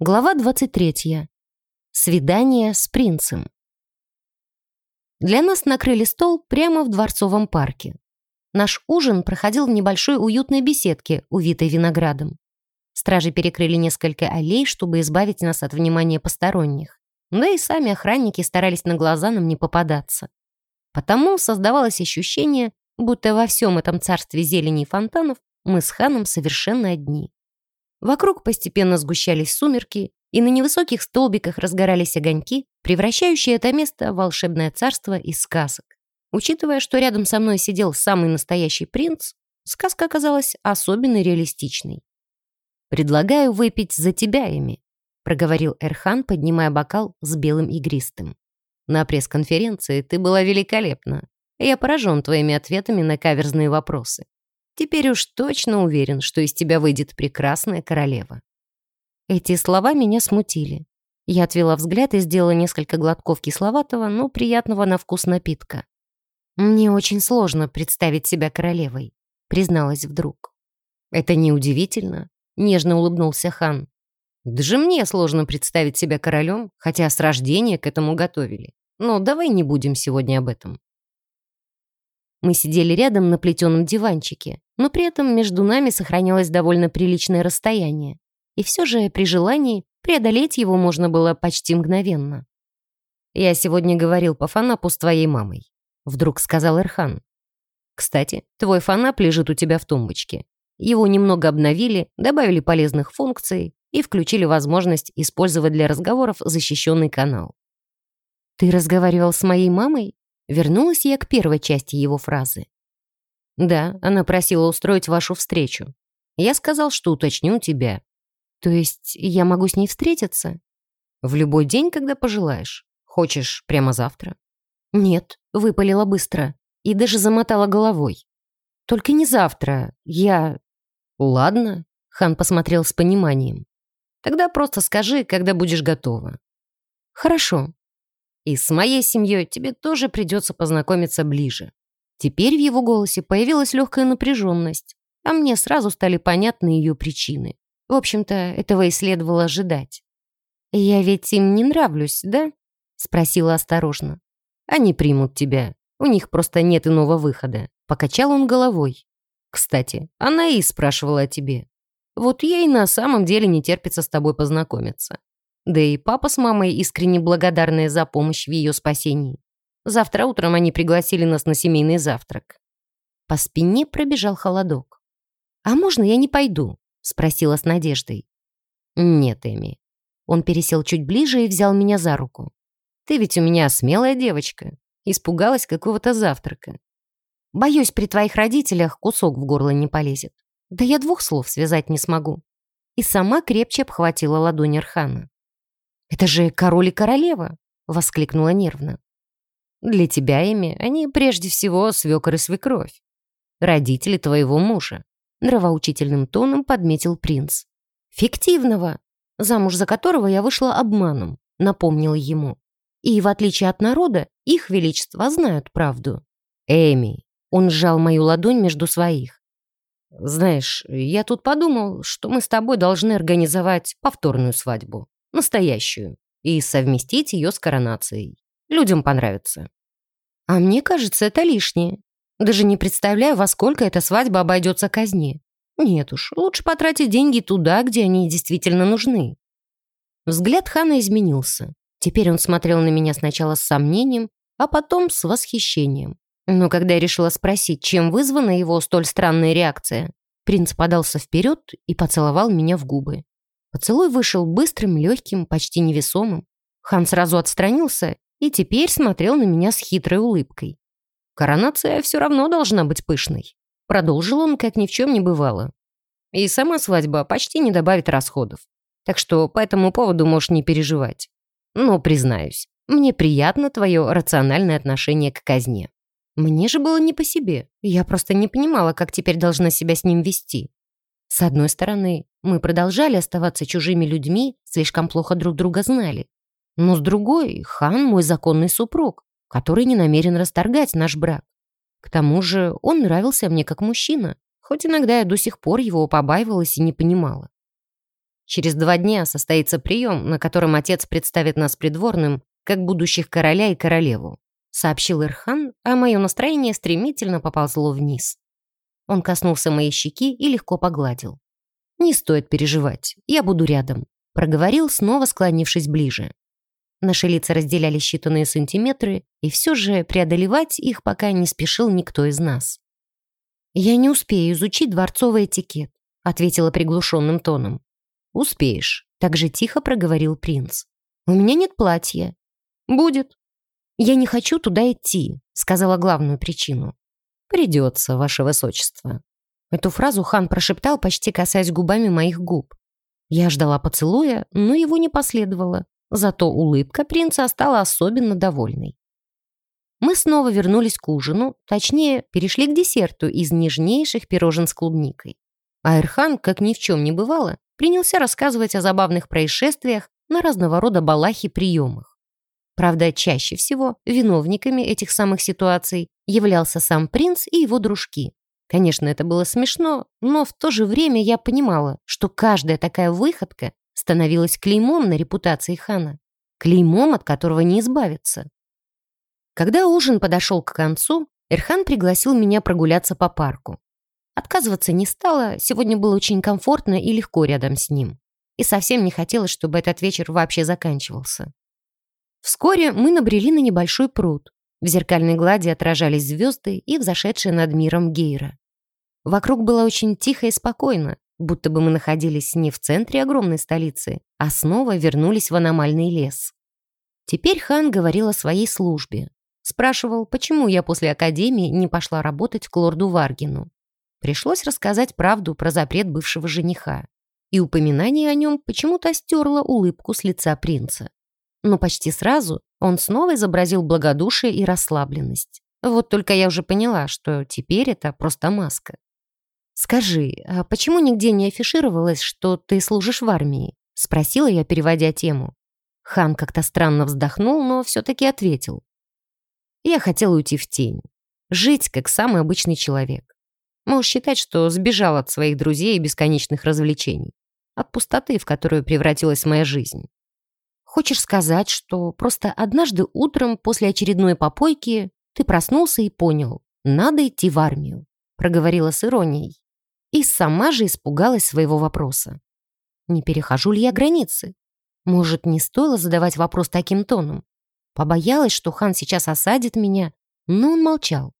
Глава 23. Свидание с принцем. Для нас накрыли стол прямо в дворцовом парке. Наш ужин проходил в небольшой уютной беседке, увитой виноградом. Стражи перекрыли несколько аллей, чтобы избавить нас от внимания посторонних. Да и сами охранники старались на глаза нам не попадаться. Потому создавалось ощущение, будто во всем этом царстве зелени и фонтанов мы с ханом совершенно одни. Вокруг постепенно сгущались сумерки, и на невысоких столбиках разгорались огоньки, превращающие это место в волшебное царство из сказок. Учитывая, что рядом со мной сидел самый настоящий принц, сказка оказалась особенно реалистичной. «Предлагаю выпить за тебя, Эми», — проговорил Эрхан, поднимая бокал с белым игристым. «На пресс-конференции ты была великолепна. Я поражен твоими ответами на каверзные вопросы. Теперь уж точно уверен, что из тебя выйдет прекрасная королева». Эти слова меня смутили. Я отвела взгляд и сделала несколько глотков кисловатого, но приятного на вкус напитка. «Мне очень сложно представить себя королевой», — призналась вдруг. «Это неудивительно», — нежно улыбнулся хан. «Даже мне сложно представить себя королем, хотя с рождения к этому готовили. Но давай не будем сегодня об этом. Мы сидели рядом на плетеном диванчике, но при этом между нами сохранялось довольно приличное расстояние. И все же при желании преодолеть его можно было почти мгновенно. «Я сегодня говорил по фанапу с твоей мамой», — вдруг сказал Эрхан. «Кстати, твой фанап лежит у тебя в тумбочке. Его немного обновили, добавили полезных функций и включили возможность использовать для разговоров защищенный канал». «Ты разговаривал с моей мамой?» Вернулась я к первой части его фразы. «Да, она просила устроить вашу встречу. Я сказал, что уточню тебя. То есть я могу с ней встретиться? В любой день, когда пожелаешь. Хочешь прямо завтра?» «Нет», — выпалила быстро и даже замотала головой. «Только не завтра. Я...» «Ладно», — хан посмотрел с пониманием. «Тогда просто скажи, когда будешь готова». «Хорошо», и с моей семьей тебе тоже придется познакомиться ближе». Теперь в его голосе появилась легкая напряженность, а мне сразу стали понятны ее причины. В общем-то, этого и следовало ожидать. «Я ведь им не нравлюсь, да?» — спросила осторожно. «Они примут тебя. У них просто нет иного выхода». Покачал он головой. «Кстати, она и спрашивала о тебе. Вот ей на самом деле не терпится с тобой познакомиться. Да и папа с мамой искренне благодарные за помощь в ее спасении. Завтра утром они пригласили нас на семейный завтрак. По спине пробежал холодок. «А можно я не пойду?» — спросила с надеждой. «Нет, Эми». Он пересел чуть ближе и взял меня за руку. «Ты ведь у меня смелая девочка. Испугалась какого-то завтрака. Боюсь, при твоих родителях кусок в горло не полезет. Да я двух слов связать не смогу». И сама крепче обхватила ладонь Архана. «Это же король и королева!» — воскликнула нервно. «Для тебя, Эми, они прежде всего свекор и свекровь. Родители твоего мужа», — нравоучительным тоном подметил принц. «Фиктивного, замуж за которого я вышла обманом», — напомнил ему. «И, в отличие от народа, их величество знают правду». «Эми», — он сжал мою ладонь между своих. «Знаешь, я тут подумал, что мы с тобой должны организовать повторную свадьбу настоящую, и совместить ее с коронацией. Людям понравится. А мне кажется, это лишнее. Даже не представляю, во сколько эта свадьба обойдется казне. Нет уж, лучше потратить деньги туда, где они действительно нужны. Взгляд Хана изменился. Теперь он смотрел на меня сначала с сомнением, а потом с восхищением. Но когда я решила спросить, чем вызвана его столь странная реакция, принц подался вперед и поцеловал меня в губы. Поцелуй вышел быстрым, легким, почти невесомым. Хан сразу отстранился и теперь смотрел на меня с хитрой улыбкой. «Коронация все равно должна быть пышной», — продолжил он, как ни в чем не бывало. «И сама свадьба почти не добавит расходов. Так что по этому поводу можешь не переживать. Но, признаюсь, мне приятно твое рациональное отношение к казне. Мне же было не по себе. Я просто не понимала, как теперь должна себя с ним вести. С одной стороны, мы продолжали оставаться чужими людьми, слишком плохо друг друга знали. Но с другой, хан мой законный супруг, который не намерен расторгать наш брак. К тому же он нравился мне как мужчина, хоть иногда я до сих пор его побаивалась и не понимала. Через два дня состоится прием, на котором отец представит нас придворным, как будущих короля и королеву», сообщил Ирхан, а мое настроение стремительно поползло вниз. Он коснулся моей щеки и легко погладил. «Не стоит переживать, я буду рядом», проговорил, снова склонившись ближе. Наши лица разделяли считанные сантиметры, и все же преодолевать их пока не спешил никто из нас. «Я не успею изучить дворцовый этикет», ответила приглушенным тоном. «Успеешь», — так же тихо проговорил принц. «У меня нет платья». «Будет». «Я не хочу туда идти», — сказала главную причину. «Придется, ваше высочество». Эту фразу хан прошептал, почти касаясь губами моих губ. Я ждала поцелуя, но его не последовало. Зато улыбка принца стала особенно довольной. Мы снова вернулись к ужину, точнее, перешли к десерту из нежнейших пирожен с клубникой. Айрхан, как ни в чем не бывало, принялся рассказывать о забавных происшествиях на разного рода балахи приемах. Правда, чаще всего виновниками этих самых ситуаций являлся сам принц и его дружки. Конечно, это было смешно, но в то же время я понимала, что каждая такая выходка становилась клеймом на репутации хана, клеймом, от которого не избавиться. Когда ужин подошел к концу, Эрхан пригласил меня прогуляться по парку. Отказываться не стала, сегодня было очень комфортно и легко рядом с ним. И совсем не хотелось, чтобы этот вечер вообще заканчивался. Вскоре мы набрели на небольшой пруд. В зеркальной глади отражались звезды и взошедшие над миром Гейра. Вокруг было очень тихо и спокойно, будто бы мы находились не в центре огромной столицы, а снова вернулись в аномальный лес. Теперь хан говорил о своей службе. Спрашивал, почему я после академии не пошла работать к лорду Варгину. Пришлось рассказать правду про запрет бывшего жениха. И упоминание о нем почему-то стерло улыбку с лица принца. Но почти сразу он снова изобразил благодушие и расслабленность. Вот только я уже поняла, что теперь это просто маска. «Скажи, а почему нигде не афишировалось, что ты служишь в армии?» — спросила я, переводя тему. Хан как-то странно вздохнул, но все-таки ответил. «Я хотел уйти в тень. Жить, как самый обычный человек. Можешь считать, что сбежал от своих друзей и бесконечных развлечений. От пустоты, в которую превратилась моя жизнь. Хочешь сказать, что просто однажды утром после очередной попойки ты проснулся и понял, надо идти в армию, проговорила с иронией. И сама же испугалась своего вопроса. Не перехожу ли я границы? Может, не стоило задавать вопрос таким тоном? Побоялась, что хан сейчас осадит меня, но он молчал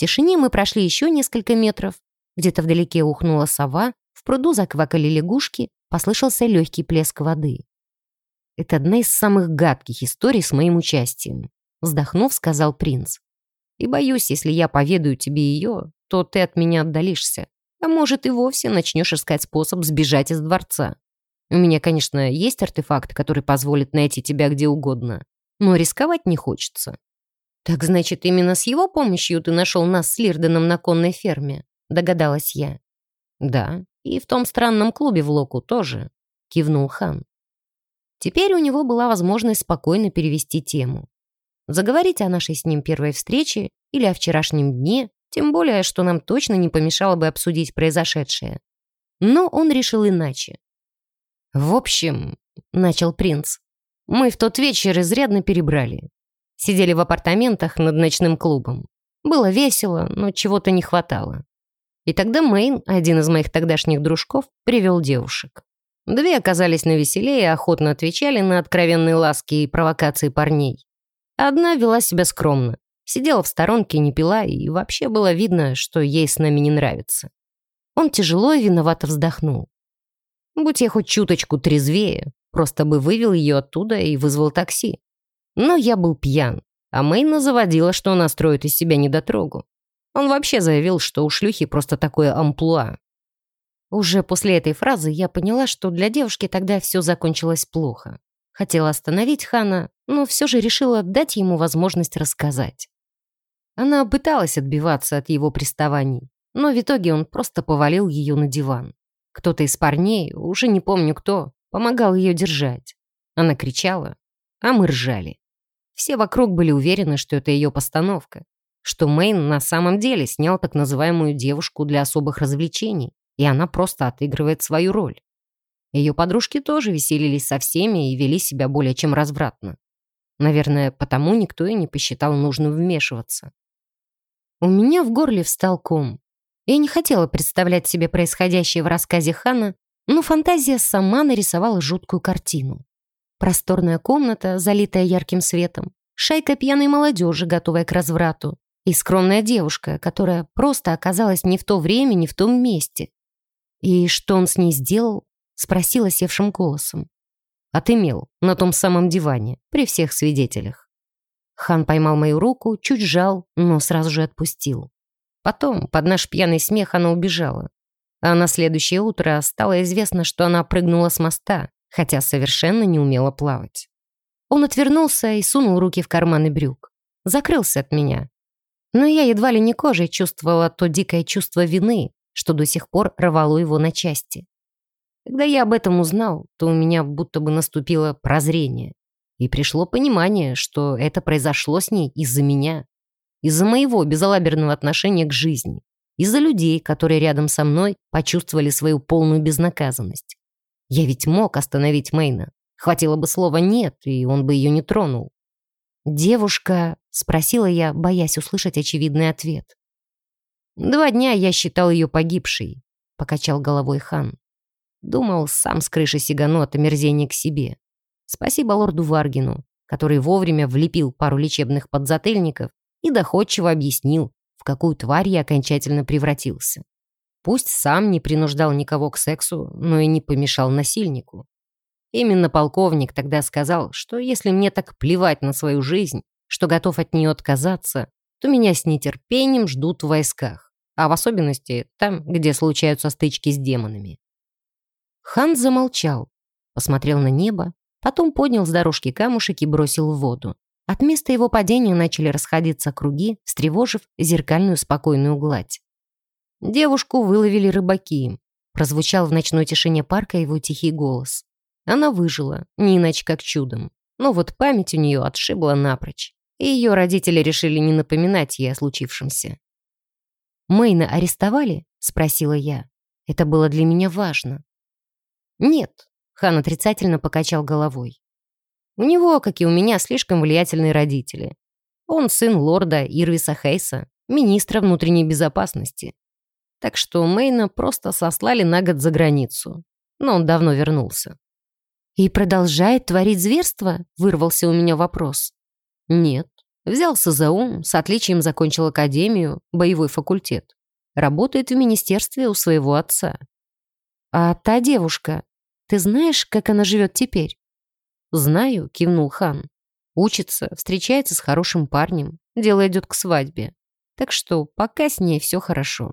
тишине мы прошли еще несколько метров. Где-то вдалеке ухнула сова, в пруду заквакали лягушки, послышался легкий плеск воды. «Это одна из самых гадких историй с моим участием», вздохнув, сказал принц. «И боюсь, если я поведаю тебе ее, то ты от меня отдалишься. А может, и вовсе начнешь искать способ сбежать из дворца. У меня, конечно, есть артефакт, который позволит найти тебя где угодно, но рисковать не хочется. «Так значит, именно с его помощью ты нашел нас с Лирденом на конной ферме?» — догадалась я. «Да, и в том странном клубе в Локу тоже», — кивнул хан. Теперь у него была возможность спокойно перевести тему. Заговорить о нашей с ним первой встрече или о вчерашнем дне, тем более, что нам точно не помешало бы обсудить произошедшее. Но он решил иначе. «В общем», — начал принц, — «мы в тот вечер изрядно перебрали. Сидели в апартаментах над ночным клубом. Было весело, но чего-то не хватало. И тогда Мэйн, один из моих тогдашних дружков, привел девушек. Две оказались на веселее и охотно отвечали на откровенные ласки и провокации парней. Одна вела себя скромно, сидела в сторонке, не пила, и вообще было видно, что ей с нами не нравится. Он тяжело и виновато вздохнул. Будь я хоть чуточку трезвее, просто бы вывел ее оттуда и вызвал такси. Но я был пьян, а Мэйна заводила, что она строит из себя недотрогу. Он вообще заявил, что у шлюхи просто такое амплуа. Уже после этой фразы я поняла, что для девушки тогда все закончилось плохо. Хотела остановить Хана, но все же решила дать ему возможность рассказать. Она пыталась отбиваться от его приставаний, но в итоге он просто повалил ее на диван. Кто-то из парней, уже не помню кто, помогал ее держать. Она кричала, а мы ржали. Все вокруг были уверены, что это ее постановка, что Мэйн на самом деле снял так называемую девушку для особых развлечений, и она просто отыгрывает свою роль. Ее подружки тоже веселились со всеми и вели себя более чем развратно. Наверное, потому никто и не посчитал нужным вмешиваться. У меня в горле встал ком. Я не хотела представлять себе происходящее в рассказе Хана, но фантазия сама нарисовала жуткую картину. Просторная комната, залитая ярким светом, шайка пьяной молодежи, готовая к разврату, и скромная девушка, которая просто оказалась не в то время, не в том месте. И что он с ней сделал? Спросила севшим голосом. Отымел на том самом диване, при всех свидетелях. Хан поймал мою руку, чуть сжал, но сразу же отпустил. Потом, под наш пьяный смех, она убежала. А на следующее утро стало известно, что она прыгнула с моста, хотя совершенно не умела плавать. Он отвернулся и сунул руки в карманы брюк. Закрылся от меня. Но я едва ли не кожей чувствовала то дикое чувство вины, что до сих пор рвало его на части. Когда я об этом узнал, то у меня будто бы наступило прозрение. И пришло понимание, что это произошло с ней из-за меня. Из-за моего безалаберного отношения к жизни. Из-за людей, которые рядом со мной почувствовали свою полную безнаказанность. Я ведь мог остановить Мейна. Хватило бы слова «нет», и он бы ее не тронул. «Девушка?» — спросила я, боясь услышать очевидный ответ. «Два дня я считал ее погибшей», — покачал головой хан. Думал, сам с крыши сигану от омерзения к себе. Спасибо лорду Варгину, который вовремя влепил пару лечебных подзатыльников и доходчиво объяснил, в какую тварь я окончательно превратился. Пусть сам не принуждал никого к сексу, но и не помешал насильнику. Именно полковник тогда сказал, что если мне так плевать на свою жизнь, что готов от нее отказаться, то меня с нетерпением ждут в войсках, а в особенности там, где случаются стычки с демонами. Хан замолчал, посмотрел на небо, потом поднял с дорожки камушек и бросил в воду. От места его падения начали расходиться круги, встревожив зеркальную спокойную гладь. Девушку выловили рыбаки. Прозвучал в ночной тишине парка его тихий голос. Она выжила, не иначе как чудом. Но вот память у нее отшибла напрочь. И ее родители решили не напоминать ей о случившемся. «Мэйна арестовали?» — спросила я. Это было для меня важно. «Нет», — хан отрицательно покачал головой. «У него, как и у меня, слишком влиятельные родители. Он сын лорда Ирвиса Хейса, министра внутренней безопасности. Так что Мэйна просто сослали на год за границу. Но он давно вернулся. «И продолжает творить зверство?» — вырвался у меня вопрос. «Нет. Взялся за ум, с отличием закончил академию, боевой факультет. Работает в министерстве у своего отца». «А та девушка, ты знаешь, как она живет теперь?» «Знаю», — кивнул хан. «Учится, встречается с хорошим парнем, дело идет к свадьбе. Так что пока с ней все хорошо».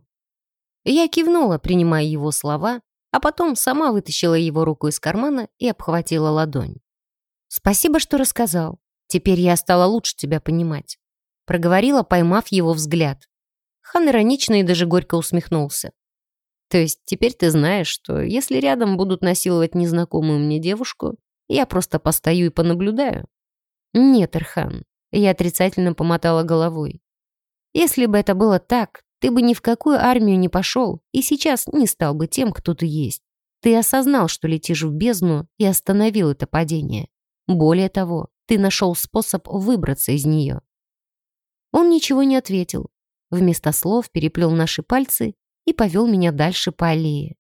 Я кивнула, принимая его слова, а потом сама вытащила его руку из кармана и обхватила ладонь. «Спасибо, что рассказал. Теперь я стала лучше тебя понимать», — проговорила, поймав его взгляд. Хан иронично и даже горько усмехнулся. «То есть теперь ты знаешь, что если рядом будут насиловать незнакомую мне девушку, я просто постою и понаблюдаю?» «Нет, Эрхан», — я отрицательно помотала головой. «Если бы это было так, ты бы ни в какую армию не пошел и сейчас не стал бы тем, кто ты есть. Ты осознал, что летишь в бездну и остановил это падение. Более того, ты нашел способ выбраться из нее. Он ничего не ответил. Вместо слов переплел наши пальцы и повел меня дальше по аллее.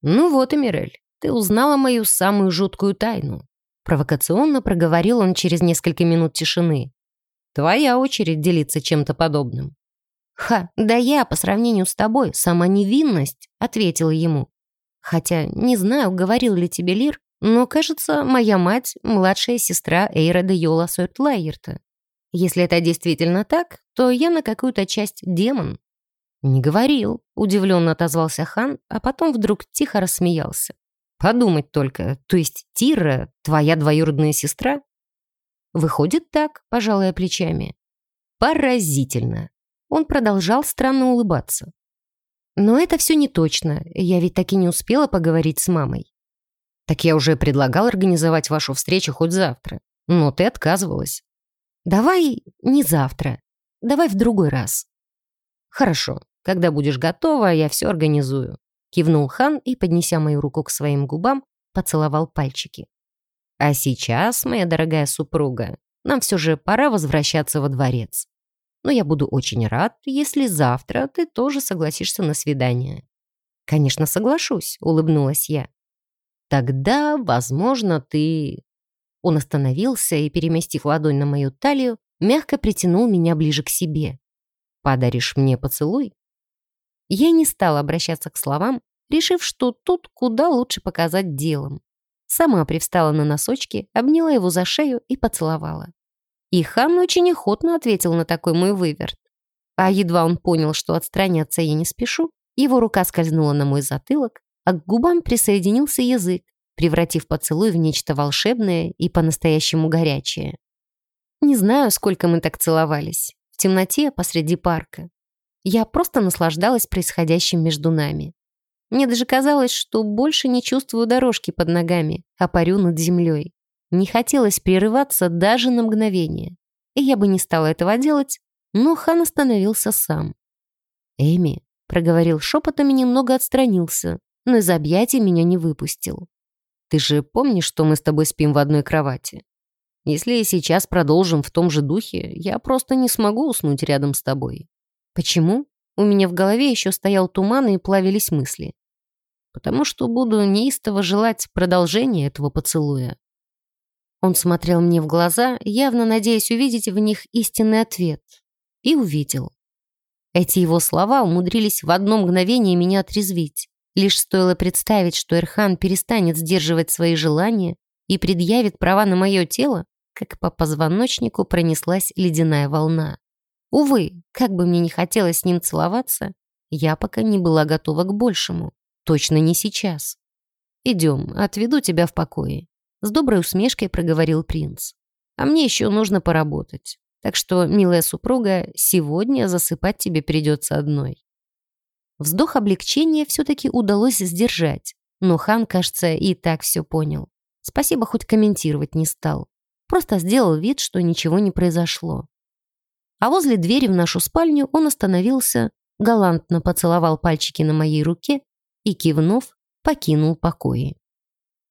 «Ну вот, Эмирель, ты узнала мою самую жуткую тайну», провокационно проговорил он через несколько минут тишины. «Твоя очередь делиться чем-то подобным». «Ха, да я, по сравнению с тобой, сама невинность», — ответила ему. «Хотя, не знаю, говорил ли тебе Лир, но, кажется, моя мать — младшая сестра Эйра де Йола Сойертлайерта. Если это действительно так, то я на какую-то часть демон». «Не говорил», — удивленно отозвался хан, а потом вдруг тихо рассмеялся. «Подумать только, то есть Тира — твоя двоюродная сестра?» «Выходит так», — пожалуй, плечами. «Поразительно. Он продолжал странно улыбаться. «Но это все не точно. Я ведь так и не успела поговорить с мамой». «Так я уже предлагал организовать вашу встречу хоть завтра. Но ты отказывалась». «Давай не завтра. Давай в другой раз». «Хорошо. Когда будешь готова, я все организую». Кивнул хан и, поднеся мою руку к своим губам, поцеловал пальчики. «А сейчас, моя дорогая супруга, нам все же пора возвращаться во дворец. Но я буду очень рад, если завтра ты тоже согласишься на свидание». «Конечно, соглашусь», — улыбнулась я. «Тогда, возможно, ты...» Он остановился и, переместив ладонь на мою талию, мягко притянул меня ближе к себе. «Подаришь мне поцелуй?» Я не стала обращаться к словам, решив, что тут куда лучше показать делом. Сама привстала на носочки, обняла его за шею и поцеловала. И хан очень охотно ответил на такой мой выверт. А едва он понял, что отстраняться я не спешу, его рука скользнула на мой затылок, а к губам присоединился язык, превратив поцелуй в нечто волшебное и по-настоящему горячее. Не знаю, сколько мы так целовались. В темноте посреди парка. Я просто наслаждалась происходящим между нами. Мне даже казалось, что больше не чувствую дорожки под ногами, а парю над землей. Не хотелось прерываться даже на мгновение. И я бы не стала этого делать, но хан остановился сам. «Эми», — проговорил шепотом и немного отстранился, но из объятий меня не выпустил. «Ты же помнишь, что мы с тобой спим в одной кровати? Если и сейчас продолжим в том же духе, я просто не смогу уснуть рядом с тобой». «Почему?» У меня в голове еще стоял туман и плавились мысли потому что буду неистово желать продолжения этого поцелуя. Он смотрел мне в глаза, явно надеясь увидеть в них истинный ответ. И увидел. Эти его слова умудрились в одно мгновение меня отрезвить. Лишь стоило представить, что Эрхан перестанет сдерживать свои желания и предъявит права на мое тело, как по позвоночнику пронеслась ледяная волна. Увы, как бы мне не хотелось с ним целоваться, я пока не была готова к большему. Точно не сейчас. «Идем, отведу тебя в покое», — с доброй усмешкой проговорил принц. «А мне еще нужно поработать. Так что, милая супруга, сегодня засыпать тебе придется одной». Вздох облегчения все-таки удалось сдержать, но хан, кажется, и так все понял. Спасибо, хоть комментировать не стал. Просто сделал вид, что ничего не произошло. А возле двери в нашу спальню он остановился, галантно поцеловал пальчики на моей руке и, кивнув, покинул покои.